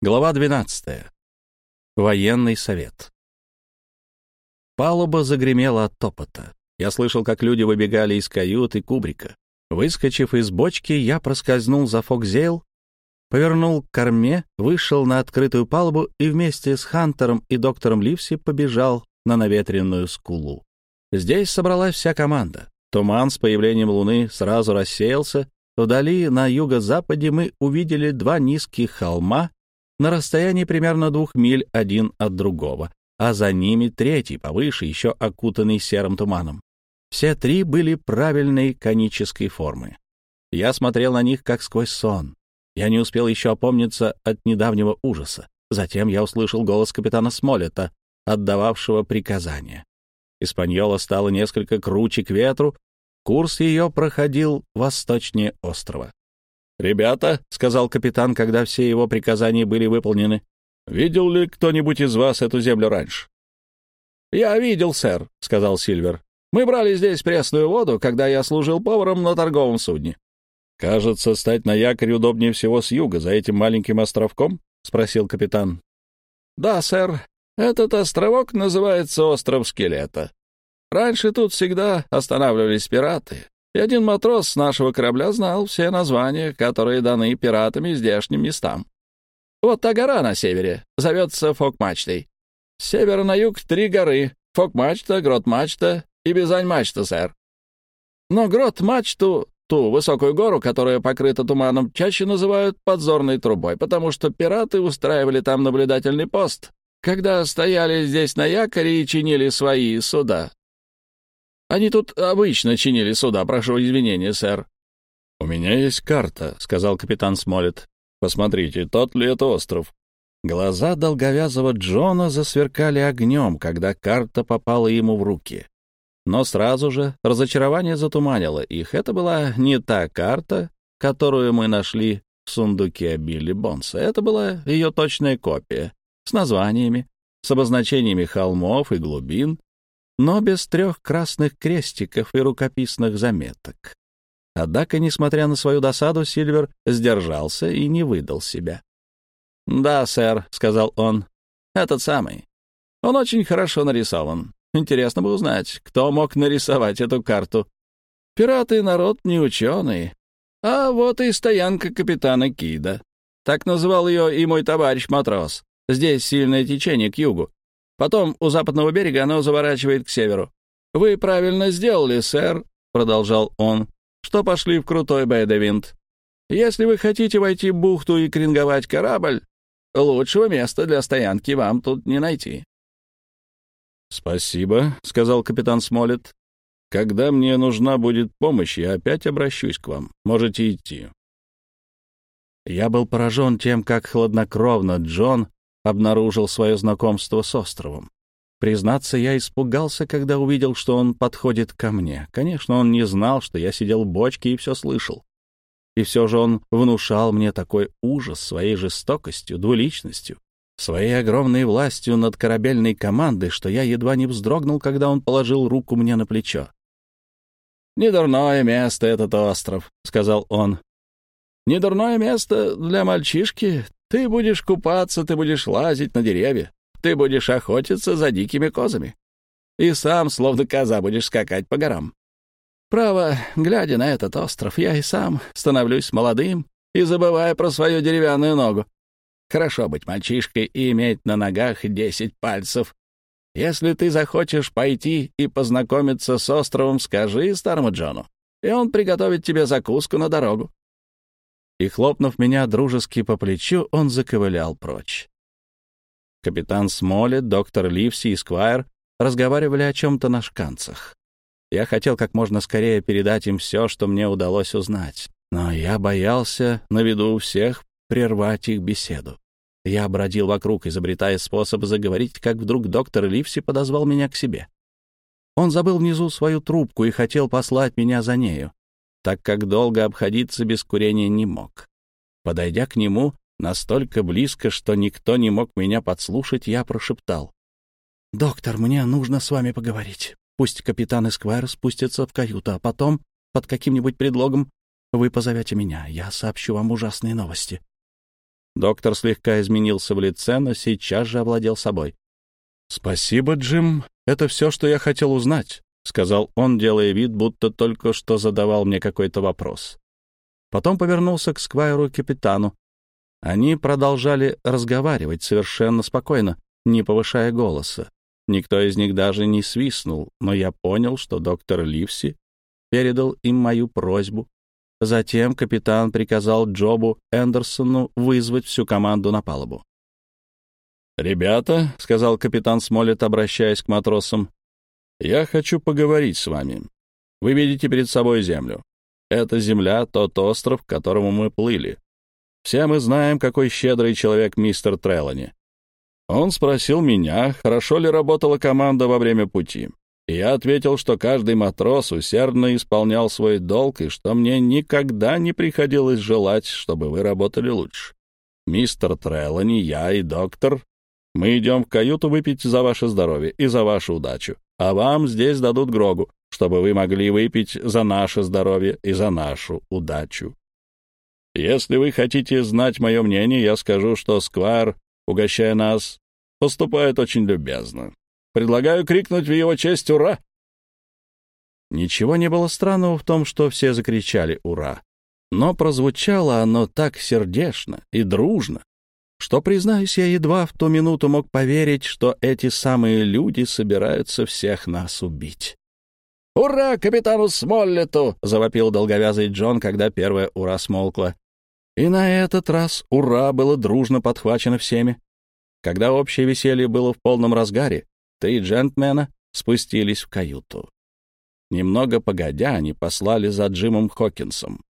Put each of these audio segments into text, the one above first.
Глава 12. Военный совет. Палуба загремела от топота. Я слышал, как люди выбегали из кают и кубрика. Выскочив из бочки, я проскользнул за Фокзейл, повернул к корме, вышел на открытую палубу и вместе с Хантером и доктором Ливси побежал на наветренную скулу. Здесь собралась вся команда. Туман с появлением луны сразу рассеялся. Вдали, на юго-западе, мы увидели два низких холма на расстоянии примерно двух миль один от другого, а за ними третий, повыше, еще окутанный серым туманом. Все три были правильной конической формы. Я смотрел на них, как сквозь сон. Я не успел еще опомниться от недавнего ужаса. Затем я услышал голос капитана Смолета, отдававшего приказания. Испаньола стала несколько круче к ветру, курс ее проходил восточнее острова. «Ребята», — сказал капитан, когда все его приказания были выполнены, — «видел ли кто-нибудь из вас эту землю раньше?» «Я видел, сэр», — сказал Сильвер. «Мы брали здесь пресную воду, когда я служил поваром на торговом судне». «Кажется, стать на якоре удобнее всего с юга, за этим маленьким островком?» — спросил капитан. «Да, сэр. Этот островок называется остров Скелета. Раньше тут всегда останавливались пираты, и один матрос с нашего корабля знал все названия, которые даны пиратами здешним местам. Вот та гора на севере зовется Фок-мачтой. С севера на юг три горы — Фок-мачта, Грот-мачта и Бизань-мачта, сэр. Но Грот-мачту, ту высокую гору, которая покрыта туманом, чаще называют подзорной трубой, потому что пираты устраивали там наблюдательный пост, когда стояли здесь на якоре и чинили свои суда. Они тут обычно чинили суда, прошу извинения, сэр». «У меня есть карта», — сказал капитан Смолет. «Посмотрите, тот ли это остров?» Глаза долговязого Джона засверкали огнем, когда карта попала ему в руки. Но сразу же разочарование затуманило их. Это была не та карта, которую мы нашли в сундуке Билли Бонса. Это была ее точная копия, с названиями, с обозначениями холмов и глубин, но без трех красных крестиков и рукописных заметок. Однако, несмотря на свою досаду, Сильвер сдержался и не выдал себя. «Да, сэр», — сказал он, — «этот самый. Он очень хорошо нарисован. Интересно бы узнать, кто мог нарисовать эту карту. Пираты — народ не ученый. А вот и стоянка капитана Кида. Так называл ее и мой товарищ-матрос. Здесь сильное течение к югу. Потом у западного берега оно заворачивает к северу. «Вы правильно сделали, сэр», — продолжал он, — «что пошли в крутой Бэдевинт. Если вы хотите войти в бухту и кринговать корабль, лучшего места для стоянки вам тут не найти». «Спасибо», — сказал капитан Смолет. «Когда мне нужна будет помощь, я опять обращусь к вам. Можете идти». Я был поражен тем, как хладнокровно Джон обнаружил свое знакомство с островом. Признаться, я испугался, когда увидел, что он подходит ко мне. Конечно, он не знал, что я сидел в бочке и все слышал. И все же он внушал мне такой ужас своей жестокостью, двуличностью, своей огромной властью над корабельной командой, что я едва не вздрогнул, когда он положил руку мне на плечо. «Недурное место этот остров», — сказал он. «Недурное место для мальчишки, ты будешь купаться, ты будешь лазить на деревья, ты будешь охотиться за дикими козами. И сам, словно коза, будешь скакать по горам. Право, глядя на этот остров, я и сам становлюсь молодым и забываю про свою деревянную ногу. Хорошо быть мальчишкой и иметь на ногах десять пальцев. Если ты захочешь пойти и познакомиться с островом, скажи старому Джону, и он приготовит тебе закуску на дорогу и, хлопнув меня дружески по плечу, он заковылял прочь. Капитан Смолет, доктор Ливси и Сквайр разговаривали о чем-то на шканцах. Я хотел как можно скорее передать им все, что мне удалось узнать, но я боялся на виду у всех прервать их беседу. Я бродил вокруг, изобретая способ заговорить, как вдруг доктор Ливси подозвал меня к себе. Он забыл внизу свою трубку и хотел послать меня за нею так как долго обходиться без курения не мог. Подойдя к нему настолько близко, что никто не мог меня подслушать, я прошептал. «Доктор, мне нужно с вами поговорить. Пусть капитан Эсквайр спустится в каюту, а потом, под каким-нибудь предлогом, вы позовете меня. Я сообщу вам ужасные новости». Доктор слегка изменился в лице, но сейчас же овладел собой. «Спасибо, Джим. Это все, что я хотел узнать», — сказал он, делая вид, будто только что задавал мне какой-то вопрос. Потом повернулся к Сквайру-капитану. Они продолжали разговаривать совершенно спокойно, не повышая голоса. Никто из них даже не свистнул, но я понял, что доктор Ливси передал им мою просьбу Затем капитан приказал Джобу Эндерсону вызвать всю команду на палубу. «Ребята», — сказал капитан Смолет, обращаясь к матросам, — «я хочу поговорить с вами. Вы видите перед собой землю. Это земля, тот остров, к которому мы плыли. Все мы знаем, какой щедрый человек мистер Треллани. Он спросил меня, хорошо ли работала команда во время пути я ответил, что каждый матрос усердно исполнял свой долг и что мне никогда не приходилось желать, чтобы вы работали лучше. Мистер Треллани, я и доктор, мы идем в каюту выпить за ваше здоровье и за вашу удачу, а вам здесь дадут Грогу, чтобы вы могли выпить за наше здоровье и за нашу удачу. Если вы хотите знать мое мнение, я скажу, что Сквайр, угощая нас, поступает очень любезно. Предлагаю крикнуть в его честь «Ура!». Ничего не было странного в том, что все закричали «Ура!». Но прозвучало оно так сердечно и дружно, что, признаюсь, я едва в ту минуту мог поверить, что эти самые люди собираются всех нас убить. «Ура капитану Смоллету!» — завопил долговязый Джон, когда первое «Ура» смолкло. И на этот раз «Ура» было дружно подхвачено всеми. Когда общее веселье было в полном разгаре, Три джентльмена спустились в каюту. Немного погодя, они послали за Джимом Хокинсом.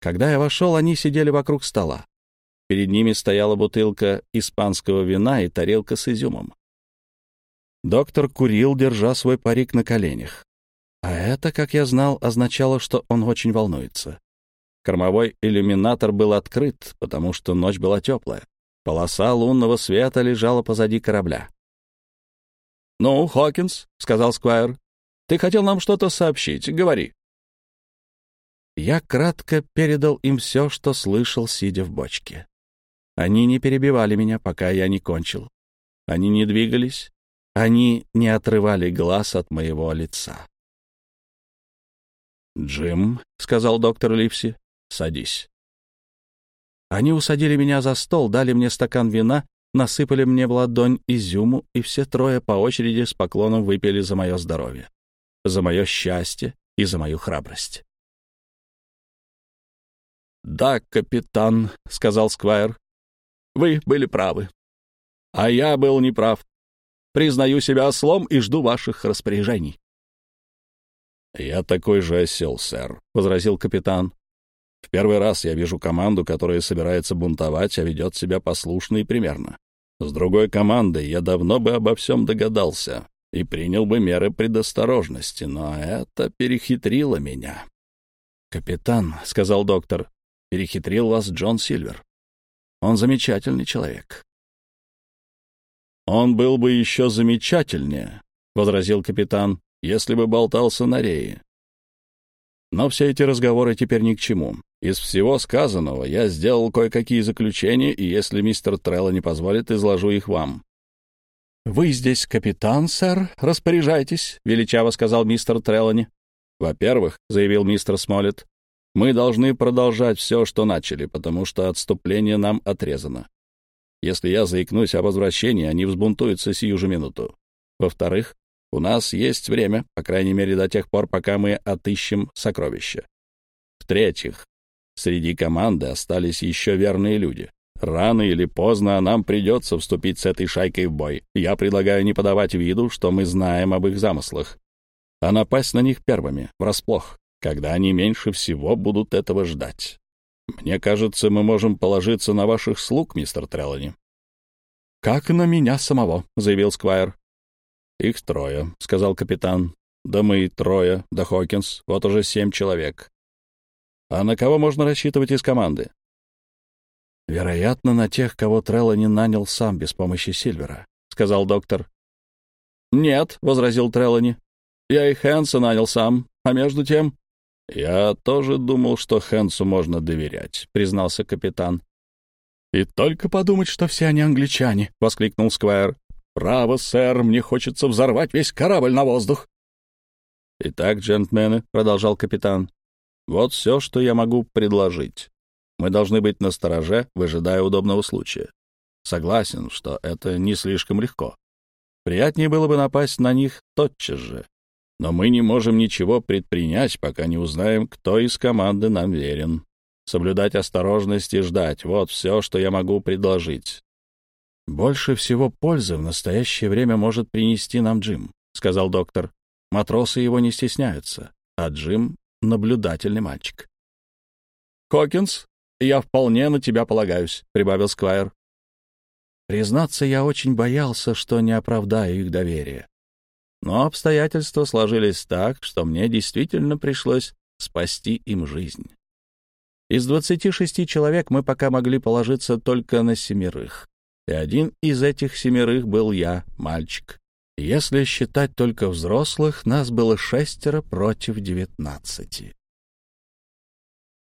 Когда я вошел, они сидели вокруг стола. Перед ними стояла бутылка испанского вина и тарелка с изюмом. Доктор курил, держа свой парик на коленях. А это, как я знал, означало, что он очень волнуется. Кормовой иллюминатор был открыт, потому что ночь была теплая. Полоса лунного света лежала позади корабля. «Ну, Хокинс», — сказал Сквайр, — «ты хотел нам что-то сообщить. Говори». Я кратко передал им все, что слышал, сидя в бочке. Они не перебивали меня, пока я не кончил. Они не двигались, они не отрывали глаз от моего лица. «Джим», — сказал доктор Ливси, — «садись». Они усадили меня за стол, дали мне стакан вина насыпали мне в ладонь изюму, и все трое по очереди с поклоном выпили за мое здоровье, за мое счастье и за мою храбрость. «Да, капитан», — сказал Сквайр, — «вы были правы. А я был неправ. Признаю себя ослом и жду ваших распоряжений». «Я такой же осел, сэр», — возразил капитан. В первый раз я вижу команду, которая собирается бунтовать, а ведет себя послушно и примерно. С другой командой я давно бы обо всем догадался и принял бы меры предосторожности, но это перехитрило меня. «Капитан», — сказал доктор, — «перехитрил вас Джон Сильвер. Он замечательный человек». «Он был бы еще замечательнее», — возразил капитан, — «если бы болтался на рее. Но все эти разговоры теперь ни к чему. Из всего сказанного я сделал кое-какие заключения, и если мистер Трелло не позволит, изложу их вам. «Вы здесь капитан, сэр? Распоряжайтесь», — величаво сказал мистер Треллони. «Во-первых», — заявил мистер Смоллет, — «мы должны продолжать все, что начали, потому что отступление нам отрезано. Если я заикнусь о возвращении, они взбунтуются сию же минуту. Во-вторых, у нас есть время, по крайней мере, до тех пор, пока мы отыщем сокровища. В-третьих, среди команды остались еще верные люди. Рано или поздно нам придется вступить с этой шайкой в бой. Я предлагаю не подавать виду, что мы знаем об их замыслах, а напасть на них первыми, врасплох, когда они меньше всего будут этого ждать. Мне кажется, мы можем положиться на ваших слуг, мистер Треллани. — Как на меня самого, — заявил Сквайр. «Их трое», — сказал капитан. «Да мы трое, да Хокинс, вот уже семь человек. А на кого можно рассчитывать из команды?» «Вероятно, на тех, кого Трелло не нанял сам без помощи Сильвера», — сказал доктор. «Нет», — возразил Треллани. «Я и Хэнса нанял сам, а между тем...» «Я тоже думал, что Хэнсу можно доверять», — признался капитан. «И только подумать, что все они англичане!» — воскликнул Сквайр. «Право, сэр, мне хочется взорвать весь корабль на воздух!» «Итак, джентльмены», — продолжал капитан, — «вот все, что я могу предложить. Мы должны быть настороже, выжидая удобного случая. Согласен, что это не слишком легко. Приятнее было бы напасть на них тотчас же. Но мы не можем ничего предпринять, пока не узнаем, кто из команды нам верен. Соблюдать осторожность и ждать — вот все, что я могу предложить. «Больше всего пользы в настоящее время может принести нам Джим», — сказал доктор. «Матросы его не стесняются, а Джим — наблюдательный мальчик». «Хокинс, я вполне на тебя полагаюсь», — прибавил Сквайр. Признаться, я очень боялся, что не оправдаю их доверие. Но обстоятельства сложились так, что мне действительно пришлось спасти им жизнь. Из 26 человек мы пока могли положиться только на семерых. И один из этих семерых был я, мальчик. Если считать только взрослых, нас было шестеро против девятнадцати.